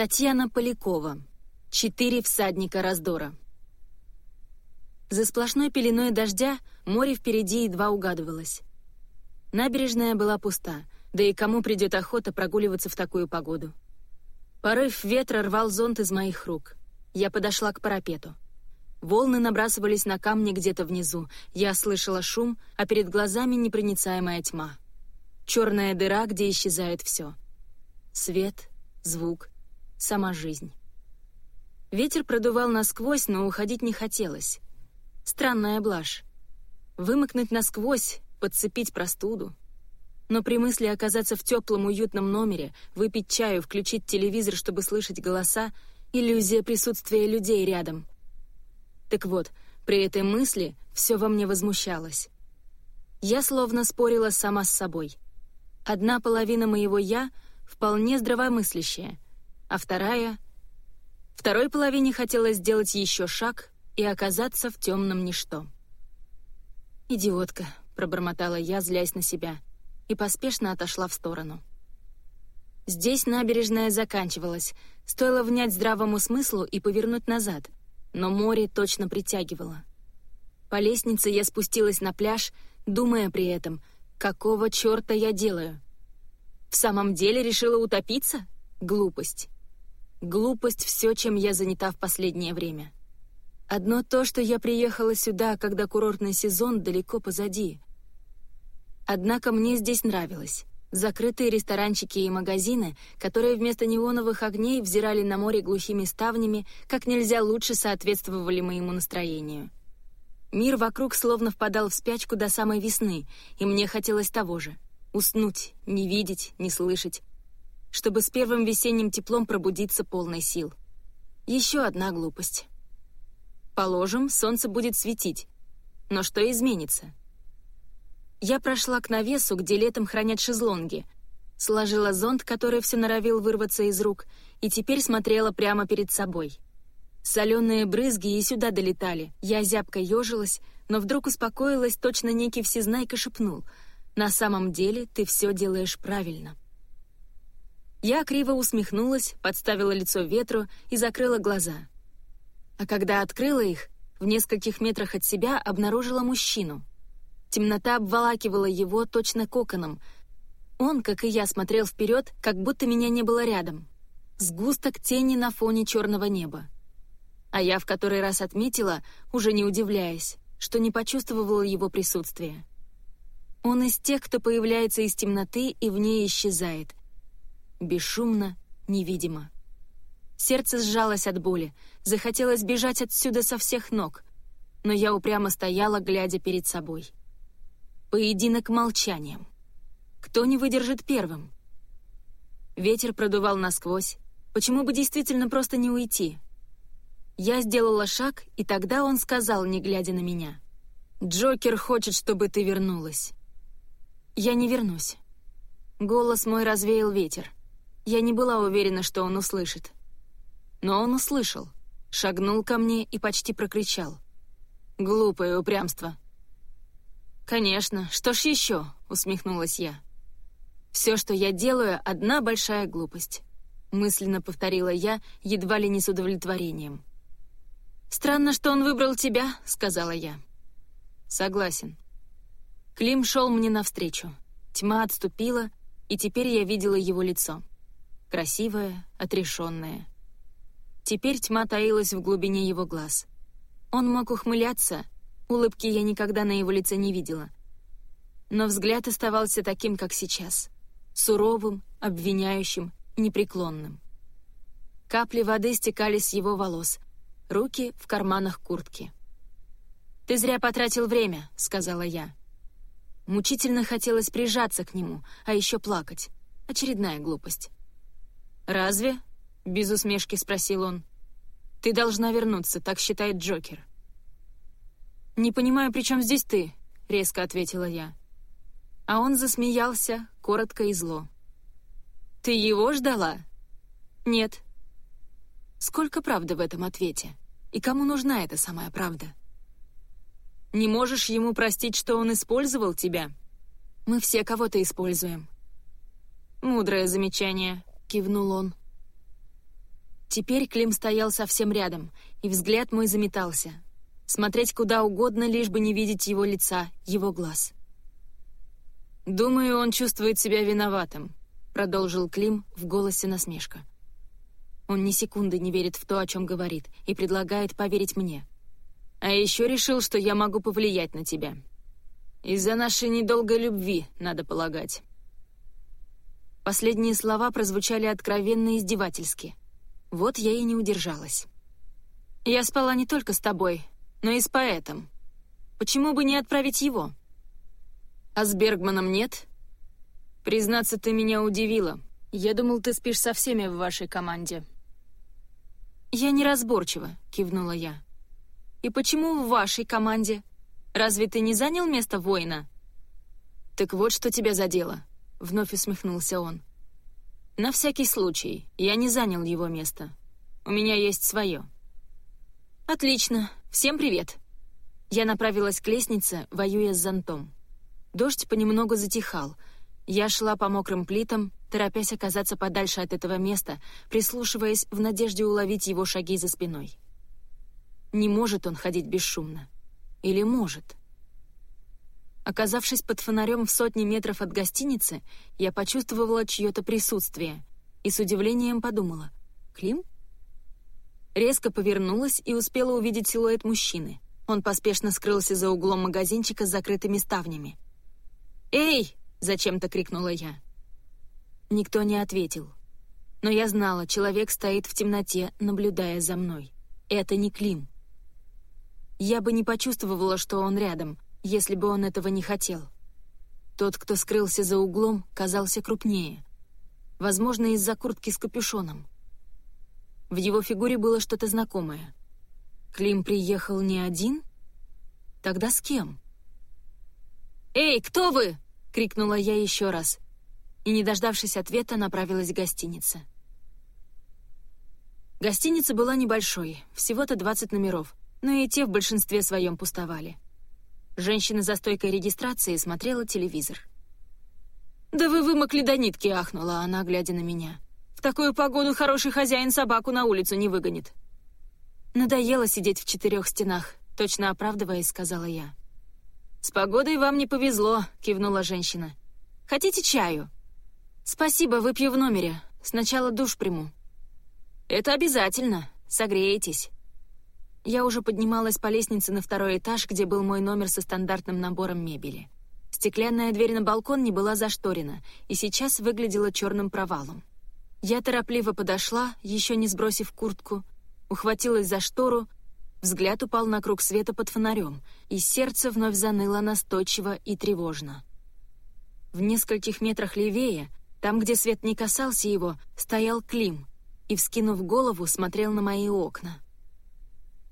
Татьяна Полякова. Четыре всадника раздора. За сплошной пеленой дождя море впереди едва угадывалось. Набережная была пуста, да и кому придет охота прогуливаться в такую погоду. Порыв ветра рвал зонт из моих рук. Я подошла к парапету. Волны набрасывались на камни где-то внизу. Я слышала шум, а перед глазами непроницаемая тьма. Черная дыра, где исчезает все. Свет, звук, сама жизнь. Ветер продувал насквозь, но уходить не хотелось. Странная блажь. Вымокнуть насквозь, подцепить простуду. Но при мысли оказаться в теплом уютном номере, выпить чаю, включить телевизор, чтобы слышать голоса, иллюзия присутствия людей рядом. Так вот, при этой мысли все во мне возмущалось. Я словно спорила сама с собой. Одна половина моего «я» вполне здравомыслящая — а вторая... Второй половине хотелось сделать еще шаг и оказаться в темном ничто. «Идиотка», — пробормотала я, злясь на себя, и поспешно отошла в сторону. Здесь набережная заканчивалась, стоило внять здравому смыслу и повернуть назад, но море точно притягивало. По лестнице я спустилась на пляж, думая при этом, какого черта я делаю? В самом деле решила утопиться? Глупость. Глупость — все, чем я занята в последнее время. Одно то, что я приехала сюда, когда курортный сезон далеко позади. Однако мне здесь нравилось. Закрытые ресторанчики и магазины, которые вместо неоновых огней взирали на море глухими ставнями, как нельзя лучше соответствовали моему настроению. Мир вокруг словно впадал в спячку до самой весны, и мне хотелось того же — уснуть, не видеть, не слышать, чтобы с первым весенним теплом пробудиться полной сил. Еще одна глупость. Положим, солнце будет светить. Но что изменится? Я прошла к навесу, где летом хранят шезлонги, сложила зонт, который все норовил вырваться из рук, и теперь смотрела прямо перед собой. Соленые брызги и сюда долетали. Я зябко ежилась, но вдруг успокоилась, точно некий всезнайка шепнул. «На самом деле ты все делаешь правильно». Я криво усмехнулась, подставила лицо ветру и закрыла глаза. А когда открыла их, в нескольких метрах от себя обнаружила мужчину. Темнота обволакивала его точно коконом. Он, как и я, смотрел вперед, как будто меня не было рядом. Сгусток тени на фоне черного неба. А я в который раз отметила, уже не удивляясь, что не почувствовала его присутствия. Он из тех, кто появляется из темноты и в ней исчезает, бесшумно, невидимо. Сердце сжалось от боли, захотелось бежать отсюда со всех ног, но я упрямо стояла, глядя перед собой. Поединок молчанием. Кто не выдержит первым? Ветер продувал насквозь. Почему бы действительно просто не уйти? Я сделала шаг, и тогда он сказал, не глядя на меня. «Джокер хочет, чтобы ты вернулась». «Я не вернусь». Голос мой развеял ветер. Я не была уверена, что он услышит. Но он услышал, шагнул ко мне и почти прокричал. «Глупое упрямство». «Конечно, что ж еще?» — усмехнулась я. «Все, что я делаю, — одна большая глупость», — мысленно повторила я, едва ли не с удовлетворением. «Странно, что он выбрал тебя», — сказала я. «Согласен». Клим шел мне навстречу. Тьма отступила, и теперь я видела его лицо красивая, отрешенная. Теперь тьма таилась в глубине его глаз. Он мог ухмыляться, улыбки я никогда на его лице не видела. Но взгляд оставался таким, как сейчас, суровым, обвиняющим, непреклонным. Капли воды стекали с его волос, руки в карманах куртки. «Ты зря потратил время», — сказала я. Мучительно хотелось прижаться к нему, а еще плакать. Очередная глупость. «Разве?» — без усмешки спросил он. «Ты должна вернуться, так считает Джокер». «Не понимаю, при чем здесь ты?» — резко ответила я. А он засмеялся, коротко и зло. «Ты его ждала?» «Нет». Сколько правды в этом ответе? И кому нужна эта самая правда? Не можешь ему простить, что он использовал тебя? Мы все кого-то используем. Мудрое замечание кивнул он. Теперь Клим стоял совсем рядом, и взгляд мой заметался. Смотреть куда угодно, лишь бы не видеть его лица, его глаз. «Думаю, он чувствует себя виноватым», — продолжил Клим в голосе насмешка. Он ни секунды не верит в то, о чем говорит, и предлагает поверить мне. А еще решил, что я могу повлиять на тебя. Из-за нашей недолгой любви, надо полагать. Последние слова прозвучали откровенно издевательски. Вот я и не удержалась. «Я спала не только с тобой, но и с поэтом. Почему бы не отправить его?» «А с Бергманом нет?» «Признаться, ты меня удивила. Я думал, ты спишь со всеми в вашей команде». «Я неразборчива», — кивнула я. «И почему в вашей команде? Разве ты не занял место воина?» «Так вот, что тебя задело», — вновь усмехнулся он. На всякий случай, я не занял его место. У меня есть свое. Отлично. Всем привет. Я направилась к лестнице, воюя с зонтом. Дождь понемногу затихал. Я шла по мокрым плитам, торопясь оказаться подальше от этого места, прислушиваясь в надежде уловить его шаги за спиной. Не может он ходить бесшумно. Или может? Оказавшись под фонарем в сотне метров от гостиницы, я почувствовала чье-то присутствие и с удивлением подумала «Клим?». Резко повернулась и успела увидеть силуэт мужчины. Он поспешно скрылся за углом магазинчика с закрытыми ставнями. «Эй!» — зачем-то крикнула я. Никто не ответил. Но я знала, человек стоит в темноте, наблюдая за мной. Это не Клим. Я бы не почувствовала, что он рядом — если бы он этого не хотел. Тот, кто скрылся за углом, казался крупнее. Возможно, из-за куртки с капюшоном. В его фигуре было что-то знакомое. Клим приехал не один? Тогда с кем? «Эй, кто вы?» — крикнула я еще раз. И, не дождавшись ответа, направилась к гостинице. Гостиница была небольшой, всего-то 20 номеров, но и те в большинстве своем пустовали. Женщина за стойкой регистрации смотрела телевизор. «Да вы вымокли до нитки!» — ахнула она, глядя на меня. «В такую погоду хороший хозяин собаку на улицу не выгонит». «Надоело сидеть в четырех стенах», — точно оправдываясь, сказала я. «С погодой вам не повезло», — кивнула женщина. «Хотите чаю?» «Спасибо, выпью в номере. Сначала душ приму». «Это обязательно. Согреетесь». Я уже поднималась по лестнице на второй этаж, где был мой номер со стандартным набором мебели. Стеклянная дверь на балкон не была зашторена и сейчас выглядела черным провалом. Я торопливо подошла, еще не сбросив куртку, ухватилась за штору, взгляд упал на круг света под фонарем, и сердце вновь заныло настойчиво и тревожно. В нескольких метрах левее, там, где свет не касался его, стоял Клим и, вскинув голову, смотрел на мои окна.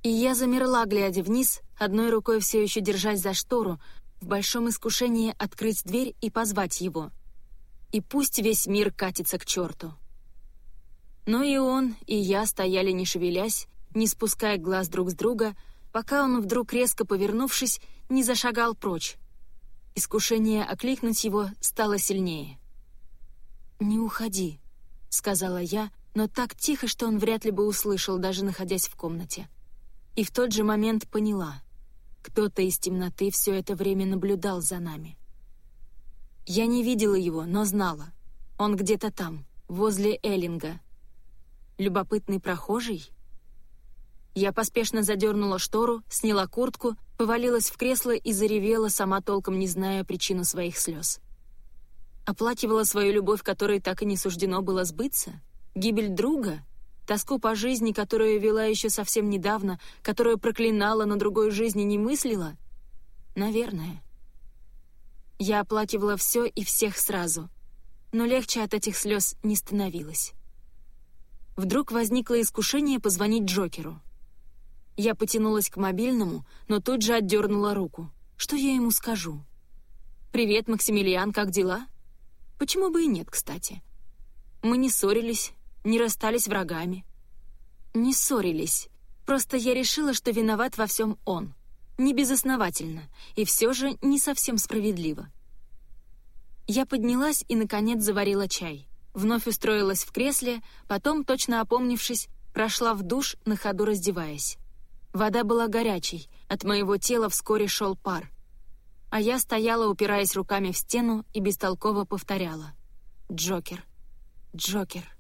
И я замерла, глядя вниз, одной рукой все еще держась за штору, в большом искушении открыть дверь и позвать его. И пусть весь мир катится к черту. Но и он, и я стояли не шевелясь, не спуская глаз друг с друга, пока он вдруг, резко повернувшись, не зашагал прочь. Искушение окликнуть его стало сильнее. «Не уходи», — сказала я, но так тихо, что он вряд ли бы услышал, даже находясь в комнате и в тот же момент поняла. Кто-то из темноты все это время наблюдал за нами. Я не видела его, но знала. Он где-то там, возле Эллинга. Любопытный прохожий? Я поспешно задернула штору, сняла куртку, повалилась в кресло и заревела, сама толком не зная причину своих слез. Оплакивала свою любовь, которой так и не суждено было сбыться? Гибель друга? Тоску по жизни, которую вела еще совсем недавно, которую проклинала, но другой жизни не мыслила? Наверное. Я оплакивала все и всех сразу, но легче от этих слез не становилось. Вдруг возникло искушение позвонить Джокеру. Я потянулась к мобильному, но тут же отдернула руку. Что я ему скажу? «Привет, Максимилиан, как дела?» Почему бы и нет, кстати? Мы не ссорились, не расстались врагами. Не ссорились. Просто я решила, что виноват во всем он. Не безосновательно, и все же не совсем справедливо. Я поднялась и, наконец, заварила чай. Вновь устроилась в кресле, потом, точно опомнившись, прошла в душ, на ходу раздеваясь. Вода была горячей, от моего тела вскоре шел пар. А я стояла, упираясь руками в стену, и бестолково повторяла. «Джокер! Джокер!»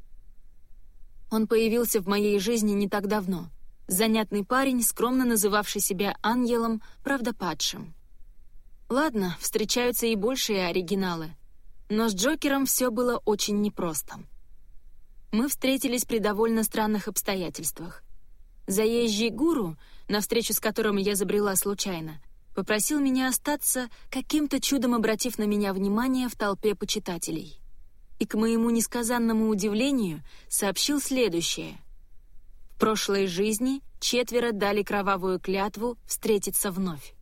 Он появился в моей жизни не так давно. Занятный парень, скромно называвший себя ангелом, правда падшим. Ладно, встречаются и большие оригиналы. Но с Джокером все было очень непросто. Мы встретились при довольно странных обстоятельствах. Заезжий гуру, на встречу с которым я забрела случайно, попросил меня остаться, каким-то чудом обратив на меня внимание в толпе почитателей. И, к моему несказанному удивлению, сообщил следующее. В прошлой жизни четверо дали кровавую клятву встретиться вновь.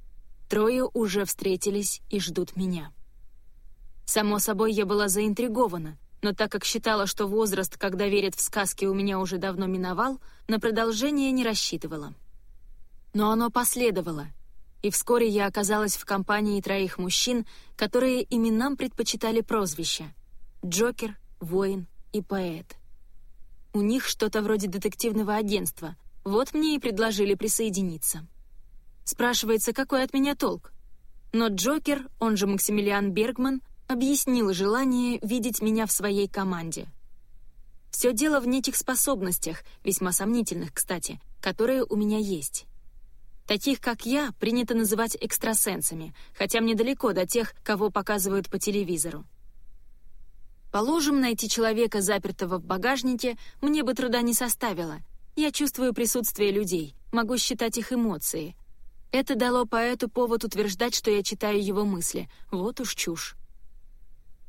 Трое уже встретились и ждут меня. Само собой, я была заинтригована, но так как считала, что возраст, когда верят в сказки, у меня уже давно миновал, на продолжение не рассчитывала. Но оно последовало, и вскоре я оказалась в компании троих мужчин, которые именам предпочитали прозвища — Джокер, Воин и Поэт. У них что-то вроде детективного агентства, вот мне и предложили присоединиться. Спрашивается, какой от меня толк? Но Джокер, он же Максимилиан Бергман, объяснил желание видеть меня в своей команде. Все дело в неких способностях, весьма сомнительных, кстати, которые у меня есть. Таких, как я, принято называть экстрасенсами, хотя мне далеко до тех, кого показывают по телевизору. Положим, найти человека, запертого в багажнике, мне бы труда не составило. Я чувствую присутствие людей, могу считать их эмоции, это дало поэту повод утверждать, что я читаю его мысли. Вот уж чушь.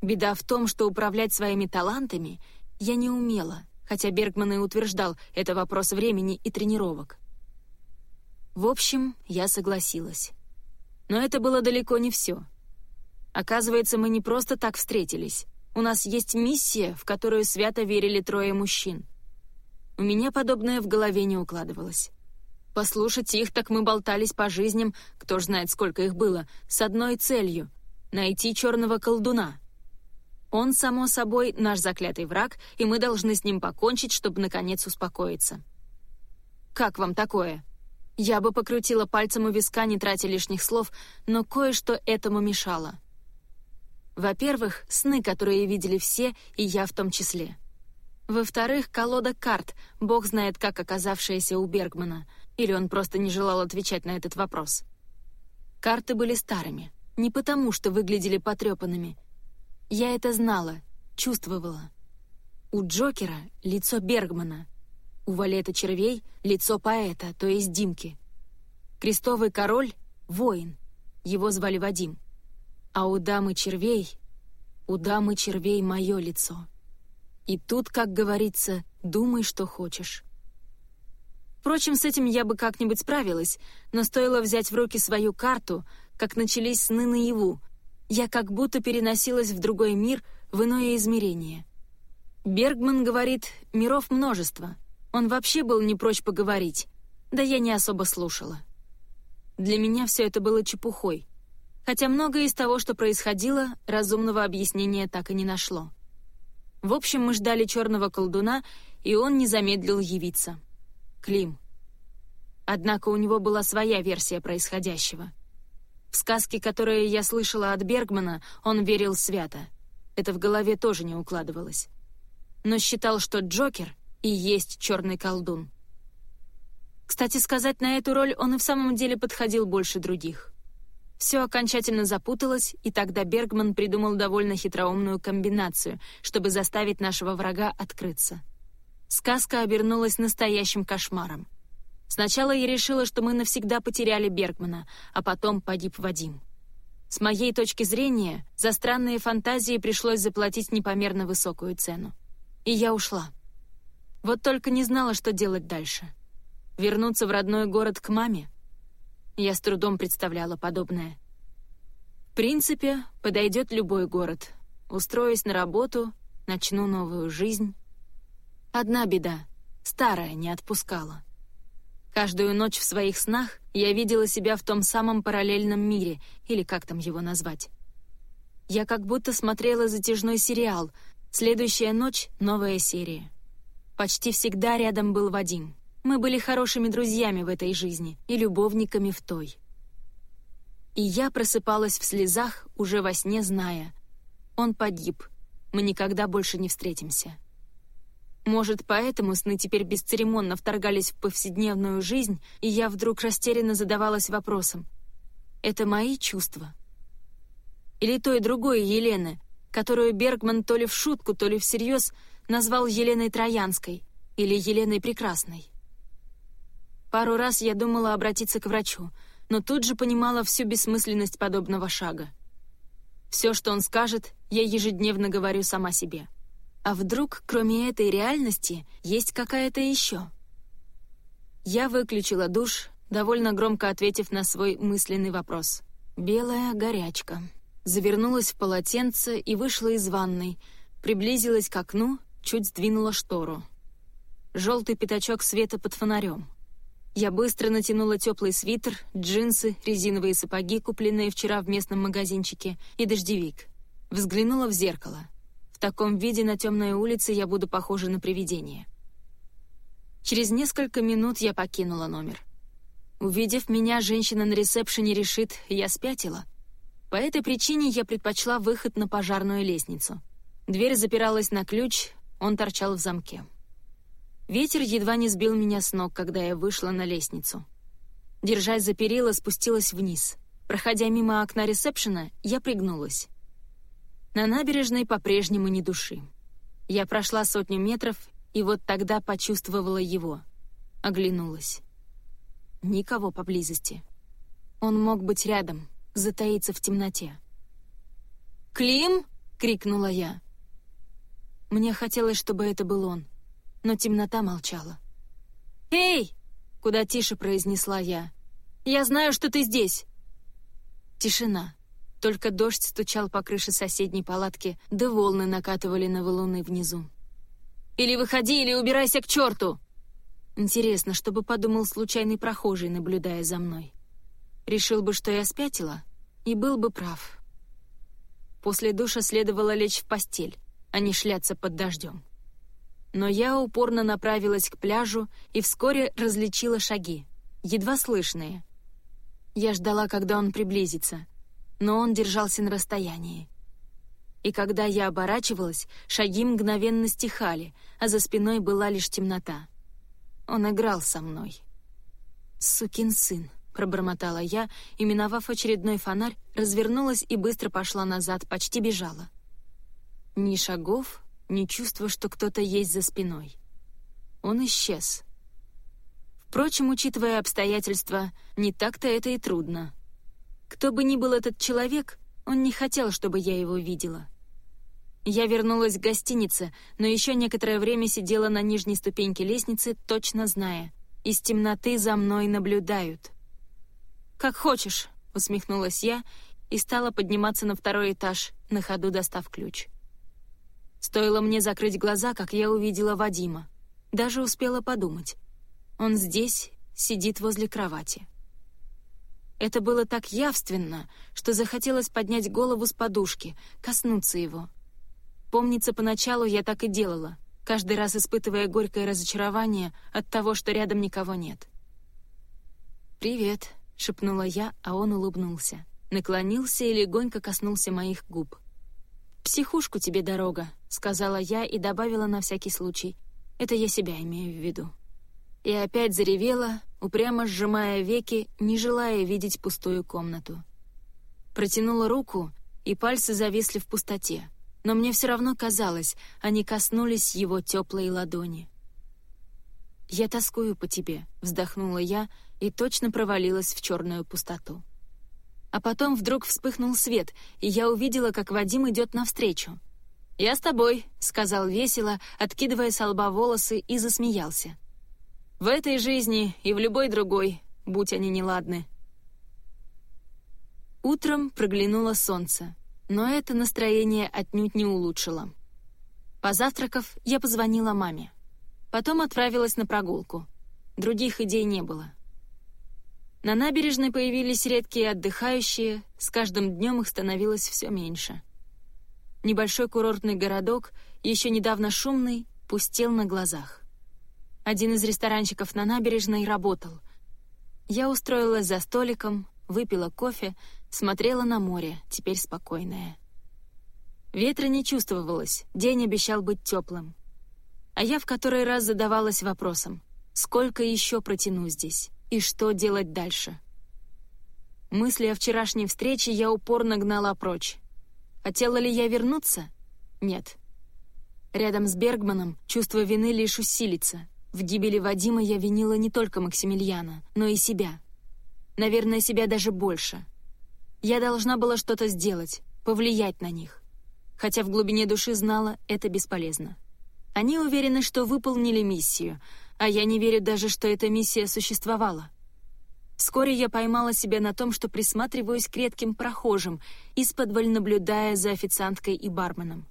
Беда в том, что управлять своими талантами я не умела, хотя Бергман и утверждал, это вопрос времени и тренировок. В общем, я согласилась. Но это было далеко не все. Оказывается, мы не просто так встретились. У нас есть миссия, в которую свято верили трое мужчин. У меня подобное в голове не укладывалось. Послушать их, так мы болтались по жизням, кто ж знает, сколько их было, с одной целью — найти черного колдуна. Он, само собой, наш заклятый враг, и мы должны с ним покончить, чтобы, наконец, успокоиться. Как вам такое? Я бы покрутила пальцем у виска, не тратя лишних слов, но кое-что этому мешало. Во-первых, сны, которые видели все, и я в том числе. Во-вторых, колода карт, бог знает как оказавшаяся у Бергмана — или он просто не желал отвечать на этот вопрос? Карты были старыми, не потому, что выглядели потрепанными. Я это знала, чувствовала. У Джокера — лицо Бергмана, у Валета Червей — лицо поэта, то есть Димки. Крестовый король — воин, его звали Вадим. А у дамы Червей — у дамы Червей мое лицо. И тут, как говорится, думай, что хочешь. Впрочем, с этим я бы как-нибудь справилась, но стоило взять в руки свою карту, как начались сны наяву. Я как будто переносилась в другой мир, в иное измерение. Бергман говорит, миров множество. Он вообще был не прочь поговорить. Да я не особо слушала. Для меня все это было чепухой. Хотя многое из того, что происходило, разумного объяснения так и не нашло. В общем, мы ждали черного колдуна, и он не замедлил явиться. Клим. Однако у него была своя версия происходящего. В сказки, которые я слышала от Бергмана, он верил свято. Это в голове тоже не укладывалось. Но считал, что Джокер и есть черный колдун. Кстати сказать, на эту роль он и в самом деле подходил больше других. Все окончательно запуталось, и тогда Бергман придумал довольно хитроумную комбинацию, чтобы заставить нашего врага открыться — Сказка обернулась настоящим кошмаром. Сначала я решила, что мы навсегда потеряли Бергмана, а потом погиб Вадим. С моей точки зрения, за странные фантазии пришлось заплатить непомерно высокую цену. И я ушла. Вот только не знала, что делать дальше. Вернуться в родной город к маме? Я с трудом представляла подобное. В принципе, подойдет любой город. Устроюсь на работу, начну новую жизнь. Одна беда — старая не отпускала. Каждую ночь в своих снах я видела себя в том самом параллельном мире, или как там его назвать. Я как будто смотрела затяжной сериал, следующая ночь — новая серия. Почти всегда рядом был Вадим. Мы были хорошими друзьями в этой жизни и любовниками в той. И я просыпалась в слезах, уже во сне зная. Он погиб. Мы никогда больше не встретимся. Может, поэтому сны теперь бесцеремонно вторгались в повседневную жизнь, и я вдруг растерянно задавалась вопросом. Это мои чувства? Или той другой Елены, которую Бергман то ли в шутку, то ли всерьез назвал Еленой Троянской или Еленой Прекрасной? Пару раз я думала обратиться к врачу, но тут же понимала всю бессмысленность подобного шага. Все, что он скажет, я ежедневно говорю сама себе — а вдруг, кроме этой реальности, есть какая-то еще? Я выключила душ, довольно громко ответив на свой мысленный вопрос. «Белая горячка». Завернулась в полотенце и вышла из ванной, приблизилась к окну, чуть сдвинула штору. Желтый пятачок света под фонарем. Я быстро натянула теплый свитер, джинсы, резиновые сапоги, купленные вчера в местном магазинчике, и дождевик. Взглянула в зеркало — в таком виде на темной улице я буду похожа на привидение. Через несколько минут я покинула номер. Увидев меня, женщина на ресепшене решит, я спятила. По этой причине я предпочла выход на пожарную лестницу. Дверь запиралась на ключ, он торчал в замке. Ветер едва не сбил меня с ног, когда я вышла на лестницу. Держась за перила, спустилась вниз. Проходя мимо окна ресепшена, я пригнулась. На набережной по-прежнему ни души. Я прошла сотню метров, и вот тогда почувствовала его. Оглянулась. Никого поблизости. Он мог быть рядом, затаиться в темноте. «Клим!» — крикнула я. Мне хотелось, чтобы это был он, но темнота молчала. «Эй!» — куда тише произнесла я. «Я знаю, что ты здесь!» Тишина. Только дождь стучал по крыше соседней палатки, да волны накатывали на валуны внизу. «Или выходи, или убирайся к черту!» Интересно, что бы подумал случайный прохожий, наблюдая за мной. Решил бы, что я спятила, и был бы прав. После душа следовало лечь в постель, а не шляться под дождем. Но я упорно направилась к пляжу и вскоре различила шаги, едва слышные. Я ждала, когда он приблизится — но он держался на расстоянии. И когда я оборачивалась, шаги мгновенно стихали, а за спиной была лишь темнота. Он играл со мной. «Сукин сын», — пробормотала я, и, миновав очередной фонарь, развернулась и быстро пошла назад, почти бежала. Ни шагов, ни чувства, что кто-то есть за спиной. Он исчез. Впрочем, учитывая обстоятельства, не так-то это и трудно. Кто бы ни был этот человек, он не хотел, чтобы я его видела. Я вернулась к гостинице, но еще некоторое время сидела на нижней ступеньке лестницы, точно зная. Из темноты за мной наблюдают. «Как хочешь», — усмехнулась я и стала подниматься на второй этаж, на ходу достав ключ. Стоило мне закрыть глаза, как я увидела Вадима. Даже успела подумать. Он здесь, сидит возле кровати. Это было так явственно, что захотелось поднять голову с подушки, коснуться его. Помнится, поначалу я так и делала, каждый раз испытывая горькое разочарование от того, что рядом никого нет. «Привет», — шепнула я, а он улыбнулся. Наклонился и легонько коснулся моих губ. «Психушку тебе дорога», — сказала я и добавила на всякий случай. «Это я себя имею в виду» и опять заревела, упрямо сжимая веки, не желая видеть пустую комнату. Протянула руку, и пальцы зависли в пустоте, но мне все равно казалось, они коснулись его теплой ладони. «Я тоскую по тебе», — вздохнула я и точно провалилась в черную пустоту. А потом вдруг вспыхнул свет, и я увидела, как Вадим идет навстречу. «Я с тобой», — сказал весело, откидывая с лба волосы, и засмеялся. В этой жизни и в любой другой, будь они неладны. Утром проглянуло солнце, но это настроение отнюдь не улучшило. Позавтракав, я позвонила маме. Потом отправилась на прогулку. Других идей не было. На набережной появились редкие отдыхающие, с каждым днем их становилось все меньше. Небольшой курортный городок, еще недавно шумный, пустел на глазах. Один из ресторанчиков на набережной работал. Я устроилась за столиком, выпила кофе, смотрела на море, теперь спокойное. Ветра не чувствовалось, день обещал быть теплым. А я в который раз задавалась вопросом, сколько еще протяну здесь и что делать дальше. Мысли о вчерашней встрече я упорно гнала прочь. Хотела ли я вернуться? Нет. Рядом с Бергманом чувство вины лишь усилится. В гибели Вадима я винила не только Максимилиана, но и себя. Наверное, себя даже больше. Я должна была что-то сделать, повлиять на них. Хотя в глубине души знала, это бесполезно. Они уверены, что выполнили миссию, а я не верю даже, что эта миссия существовала. Вскоре я поймала себя на том, что присматриваюсь к редким прохожим, исподволь наблюдая за официанткой и барменом.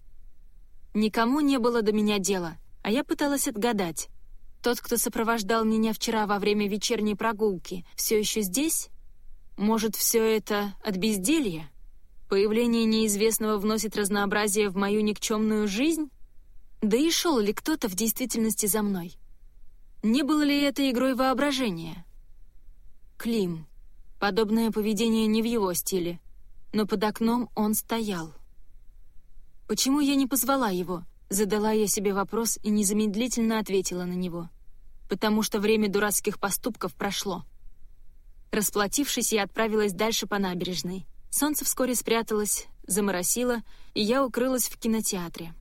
Никому не было до меня дела, а я пыталась отгадать. Тот, кто сопровождал меня вчера во время вечерней прогулки, все еще здесь? Может, все это от безделья? Появление неизвестного вносит разнообразие в мою никчемную жизнь? Да и шел ли кто-то в действительности за мной? Не было ли это игрой воображения? Клим. Подобное поведение не в его стиле, но под окном он стоял. Почему я не позвала его? Задала я себе вопрос и незамедлительно ответила на него. Потому что время дурацких поступков прошло. Расплатившись, я отправилась дальше по набережной. Солнце вскоре спряталось, заморосило, и я укрылась в кинотеатре.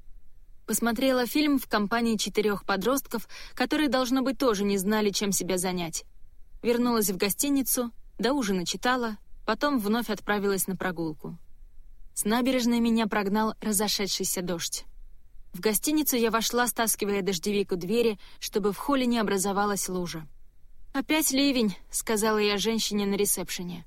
Посмотрела фильм в компании четырех подростков, которые, должно быть, тоже не знали, чем себя занять. Вернулась в гостиницу, до ужина читала, потом вновь отправилась на прогулку. С набережной меня прогнал разошедшийся дождь. В гостиницу я вошла, стаскивая дождевик у двери, чтобы в холле не образовалась лужа. «Опять ливень», — сказала я женщине на ресепшене.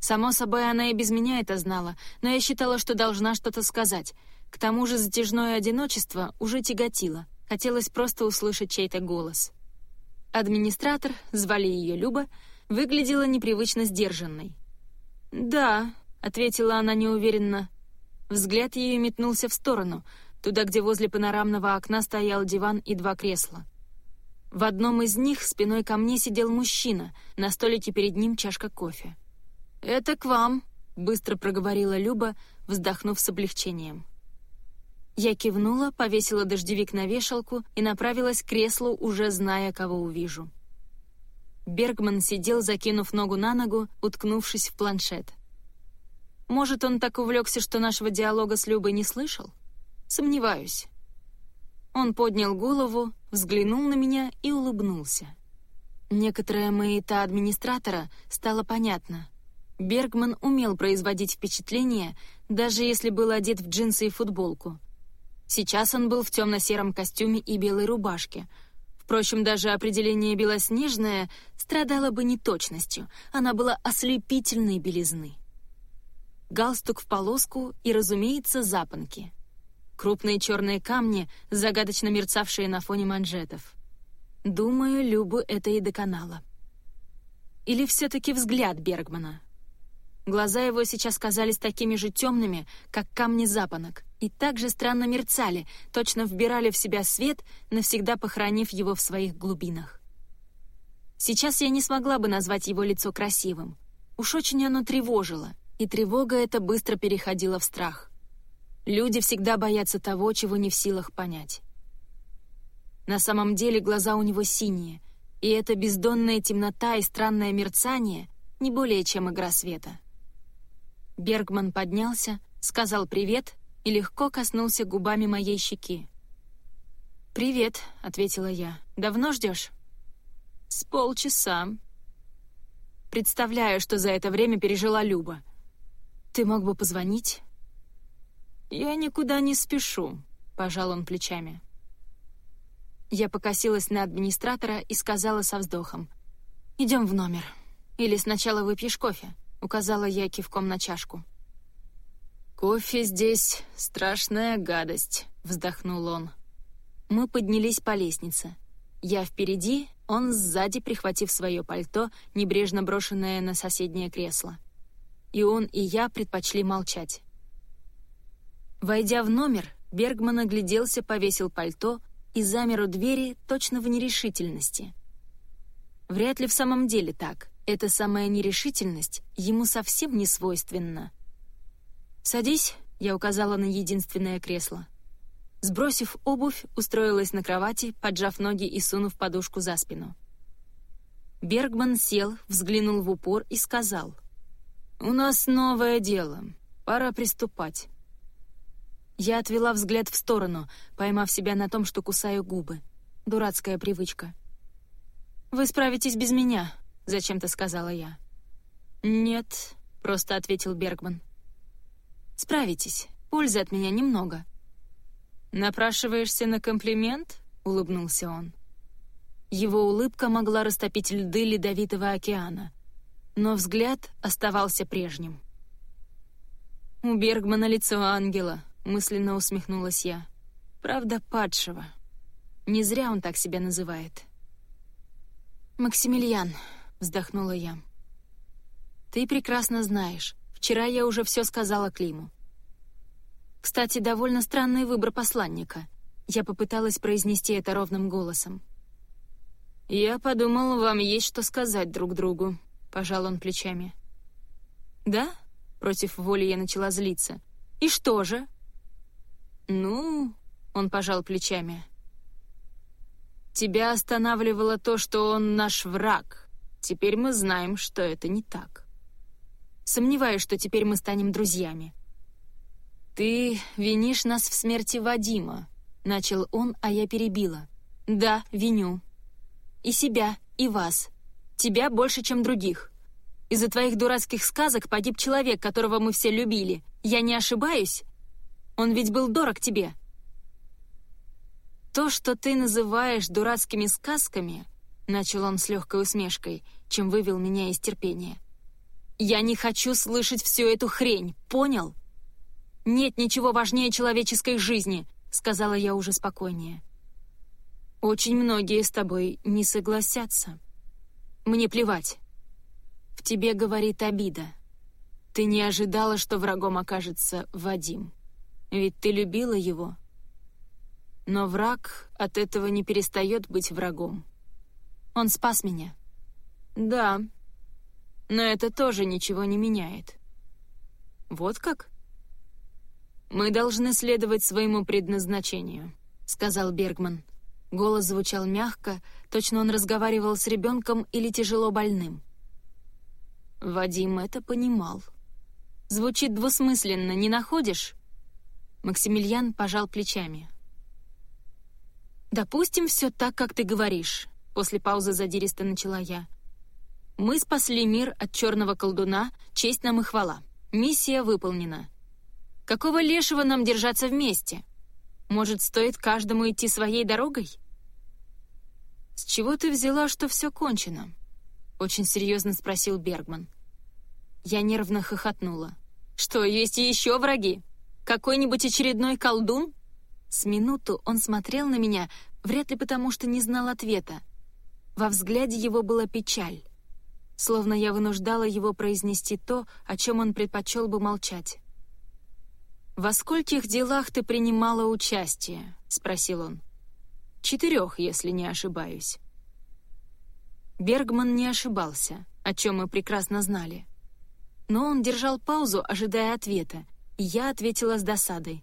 Само собой, она и без меня это знала, но я считала, что должна что-то сказать. К тому же затяжное одиночество уже тяготило. Хотелось просто услышать чей-то голос. Администратор, звали ее Люба, выглядела непривычно сдержанной. «Да», ответила она неуверенно. Взгляд ее метнулся в сторону, туда, где возле панорамного окна стоял диван и два кресла. В одном из них спиной ко мне сидел мужчина, на столике перед ним чашка кофе. «Это к вам», — быстро проговорила Люба, вздохнув с облегчением. Я кивнула, повесила дождевик на вешалку и направилась к креслу, уже зная, кого увижу. Бергман сидел, закинув ногу на ногу, уткнувшись в планшет. Может, он так увлекся, что нашего диалога с Любой не слышал? Сомневаюсь. Он поднял голову, взглянул на меня и улыбнулся. Некоторое маята администратора стало понятно. Бергман умел производить впечатление, даже если был одет в джинсы и футболку. Сейчас он был в темно-сером костюме и белой рубашке. Впрочем, даже определение «белоснежное» страдало бы неточностью, она была ослепительной белизны галстук в полоску и, разумеется, запонки. Крупные черные камни, загадочно мерцавшие на фоне манжетов. Думаю, Любу это и доконало. Или все-таки взгляд Бергмана? Глаза его сейчас казались такими же темными, как камни запонок, и также странно мерцали, точно вбирали в себя свет, навсегда похоронив его в своих глубинах. Сейчас я не смогла бы назвать его лицо красивым. Уж очень оно тревожило, и тревога эта быстро переходила в страх. Люди всегда боятся того, чего не в силах понять. На самом деле глаза у него синие, и эта бездонная темнота и странное мерцание не более чем игра света. Бергман поднялся, сказал «привет» и легко коснулся губами моей щеки. «Привет», — ответила я. «Давно ждешь?» «С полчаса». Представляю, что за это время пережила Люба — «Ты мог бы позвонить?» «Я никуда не спешу», — пожал он плечами. Я покосилась на администратора и сказала со вздохом. «Идем в номер. Или сначала выпьешь кофе», — указала я кивком на чашку. «Кофе здесь — страшная гадость», — вздохнул он. Мы поднялись по лестнице. Я впереди, он сзади, прихватив свое пальто, небрежно брошенное на соседнее кресло и он, и я предпочли молчать. Войдя в номер, Бергман огляделся, повесил пальто, и замер у двери точно в нерешительности. Вряд ли в самом деле так. Эта самая нерешительность ему совсем не свойственна. «Садись», — я указала на единственное кресло. Сбросив обувь, устроилась на кровати, поджав ноги и сунув подушку за спину. Бергман сел, взглянул в упор и сказал. «У нас новое дело. Пора приступать». Я отвела взгляд в сторону, поймав себя на том, что кусаю губы. Дурацкая привычка. «Вы справитесь без меня», — зачем-то сказала я. «Нет», — просто ответил Бергман. «Справитесь. Пользы от меня немного». «Напрашиваешься на комплимент?» — улыбнулся он. Его улыбка могла растопить льды ледовитого океана, но взгляд оставался прежним. «У Бергмана лицо ангела», — мысленно усмехнулась я. «Правда, падшего. Не зря он так себя называет». «Максимилиан», — вздохнула я. «Ты прекрасно знаешь. Вчера я уже все сказала Климу. Кстати, довольно странный выбор посланника. Я попыталась произнести это ровным голосом. «Я подумал, вам есть что сказать друг другу», — пожал он плечами. «Да?» — против воли я начала злиться. «И что же?» «Ну...» — он пожал плечами. Тебя останавливало то, что он наш враг. Теперь мы знаем, что это не так. Сомневаюсь, что теперь мы станем друзьями. Ты винишь нас в смерти Вадима, начал он, а я перебила. Да, виню. И себя, и вас. Тебя больше, чем других. Из-за твоих дурацких сказок погиб человек, которого мы все любили. Я не ошибаюсь? Он ведь был дорог тебе. «То, что ты называешь дурацкими сказками», — начал он с легкой усмешкой, чем вывел меня из терпения. «Я не хочу слышать всю эту хрень, понял?» «Нет ничего важнее человеческой жизни», — сказала я уже спокойнее. «Очень многие с тобой не согласятся. Мне плевать. В тебе говорит обида. Ты не ожидала, что врагом окажется Вадим. Ведь ты любила его». Но враг от этого не перестает быть врагом. Он спас меня. Да, но это тоже ничего не меняет. Вот как? Мы должны следовать своему предназначению, сказал Бергман. Голос звучал мягко, точно он разговаривал с ребенком или тяжело больным. Вадим это понимал. Звучит двусмысленно, не находишь? Максимилиан пожал плечами. «Допустим, все так, как ты говоришь», — после паузы задиристо начала я. «Мы спасли мир от черного колдуна, честь нам и хвала. Миссия выполнена. Какого лешего нам держаться вместе? Может, стоит каждому идти своей дорогой?» «С чего ты взяла, что все кончено?» — очень серьезно спросил Бергман. Я нервно хохотнула. «Что, есть еще враги? Какой-нибудь очередной колдун?» С минуту он смотрел на меня, вряд ли потому, что не знал ответа. Во взгляде его была печаль. Словно я вынуждала его произнести то, о чем он предпочел бы молчать. «Во скольких делах ты принимала участие?» — спросил он. «Четырех, если не ошибаюсь». Бергман не ошибался, о чем мы прекрасно знали. Но он держал паузу, ожидая ответа, и я ответила с досадой.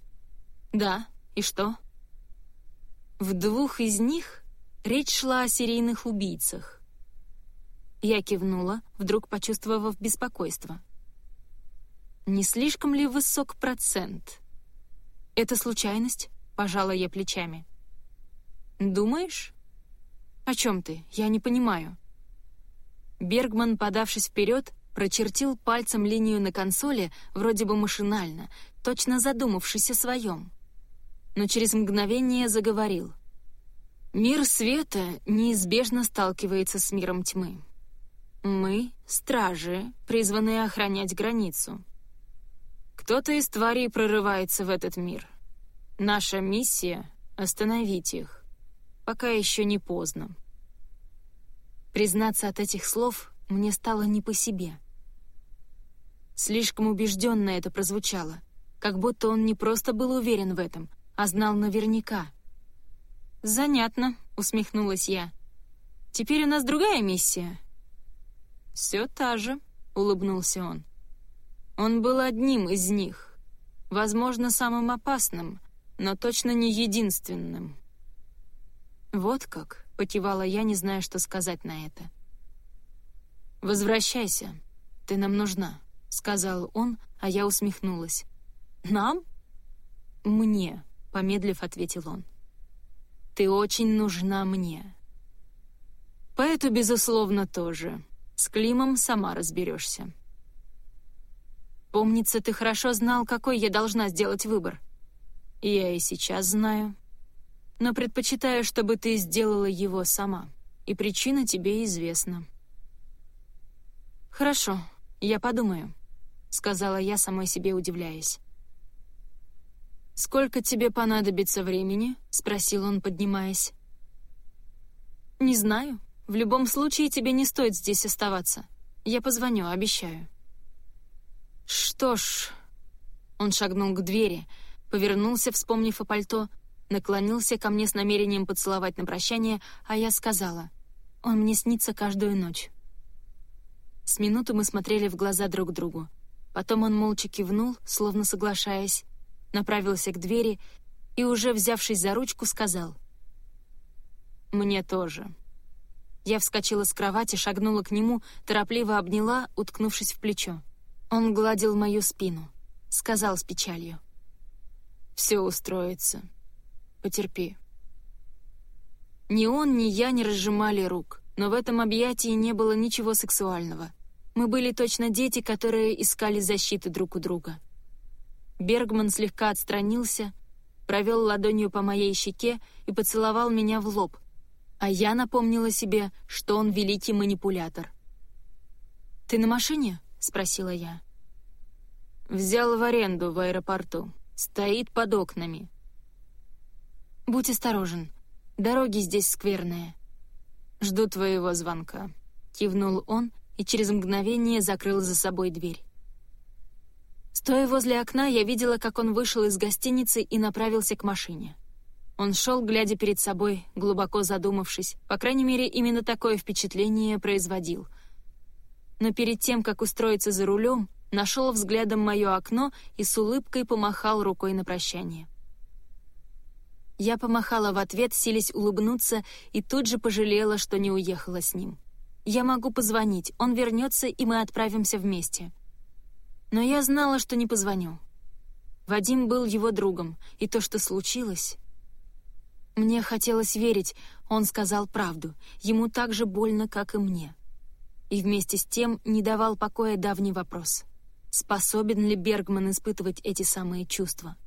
«Да, и что? В двух из них речь шла о серийных убийцах. Я кивнула, вдруг почувствовав беспокойство. Не слишком ли высок процент? Это случайность? Пожала я плечами. Думаешь? О чем ты? Я не понимаю. Бергман, подавшись вперед, прочертил пальцем линию на консоли, вроде бы машинально, точно задумавшись о своем но через мгновение заговорил. «Мир света неизбежно сталкивается с миром тьмы. Мы — стражи, призванные охранять границу. Кто-то из тварей прорывается в этот мир. Наша миссия — остановить их, пока еще не поздно». Признаться от этих слов мне стало не по себе. Слишком убежденно это прозвучало, как будто он не просто был уверен в этом, а знал наверняка. «Занятно», — усмехнулась я. «Теперь у нас другая миссия». «Все та же», — улыбнулся он. Он был одним из них, возможно, самым опасным, но точно не единственным. «Вот как», — покивала я, не зная, что сказать на это. «Возвращайся, ты нам нужна», — сказал он, а я усмехнулась. «Нам?» «Мне», — помедлив ответил он. «Ты очень нужна мне». «Поэту, безусловно, тоже. С Климом сама разберешься». «Помнится, ты хорошо знал, какой я должна сделать выбор». «Я и сейчас знаю. Но предпочитаю, чтобы ты сделала его сама, и причина тебе известна». «Хорошо, я подумаю», — сказала я, самой себе удивляясь. «Сколько тебе понадобится времени?» — спросил он, поднимаясь. «Не знаю. В любом случае тебе не стоит здесь оставаться. Я позвоню, обещаю». «Что ж...» Он шагнул к двери, повернулся, вспомнив о пальто, наклонился ко мне с намерением поцеловать на прощание, а я сказала, «Он мне снится каждую ночь». С минуту мы смотрели в глаза друг другу. Потом он молча кивнул, словно соглашаясь, направился к двери и, уже взявшись за ручку, сказал «Мне тоже». Я вскочила с кровати, шагнула к нему, торопливо обняла, уткнувшись в плечо. Он гладил мою спину, сказал с печалью. «Все устроится. Потерпи». Ни он, ни я не разжимали рук, но в этом объятии не было ничего сексуального. Мы были точно дети, которые искали защиты друг у друга. Бергман слегка отстранился, провел ладонью по моей щеке и поцеловал меня в лоб, а я напомнила себе, что он великий манипулятор. «Ты на машине?» — спросила я. «Взял в аренду в аэропорту. Стоит под окнами». «Будь осторожен. Дороги здесь скверные». «Жду твоего звонка», — кивнул он и через мгновение закрыл за собой дверь. Стоя возле окна, я видела, как он вышел из гостиницы и направился к машине. Он шел, глядя перед собой, глубоко задумавшись. По крайней мере, именно такое впечатление производил. Но перед тем, как устроиться за рулем, нашел взглядом мое окно и с улыбкой помахал рукой на прощание. Я помахала в ответ, силясь улыбнуться, и тут же пожалела, что не уехала с ним. Я могу позвонить, он вернется, и мы отправимся вместе. Но я знала, что не позвоню. Вадим был его другом, и то, что случилось... Мне хотелось верить, он сказал правду, ему так же больно, как и мне. И вместе с тем не давал покоя давний вопрос. Способен ли Бергман испытывать эти самые чувства?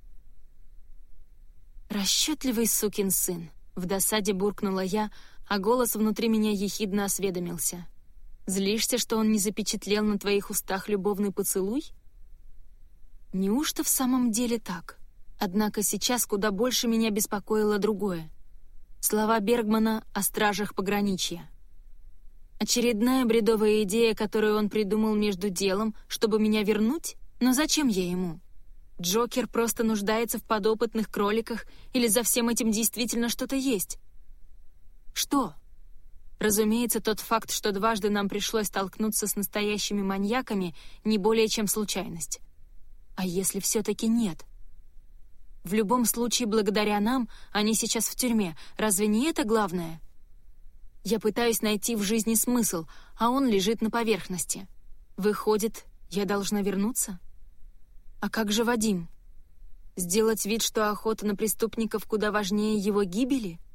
«Расчетливый сукин сын», — в досаде буркнула я, а голос внутри меня ехидно осведомился. Злишься, что он не запечатлел на твоих устах любовный поцелуй? Неужто в самом деле так? Однако сейчас куда больше меня беспокоило другое. Слова Бергмана о стражах пограничья. Очередная бредовая идея, которую он придумал между делом, чтобы меня вернуть? Но зачем я ему? Джокер просто нуждается в подопытных кроликах или за всем этим действительно что-то есть? Что? Разумеется, тот факт, что дважды нам пришлось столкнуться с настоящими маньяками, не более чем случайность. А если все-таки нет? В любом случае, благодаря нам, они сейчас в тюрьме. Разве не это главное? Я пытаюсь найти в жизни смысл, а он лежит на поверхности. Выходит, я должна вернуться? А как же Вадим? Сделать вид, что охота на преступников куда важнее его гибели —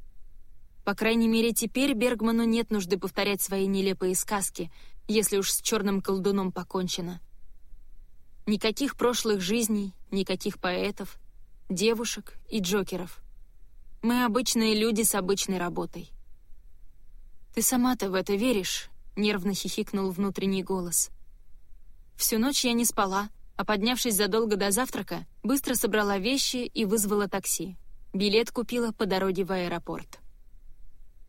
по крайней мере, теперь Бергману нет нужды повторять свои нелепые сказки, если уж с черным колдуном покончено. Никаких прошлых жизней, никаких поэтов, девушек и джокеров. Мы обычные люди с обычной работой. «Ты сама-то в это веришь?» — нервно хихикнул внутренний голос. Всю ночь я не спала, а поднявшись задолго до завтрака, быстро собрала вещи и вызвала такси. Билет купила по дороге в аэропорт.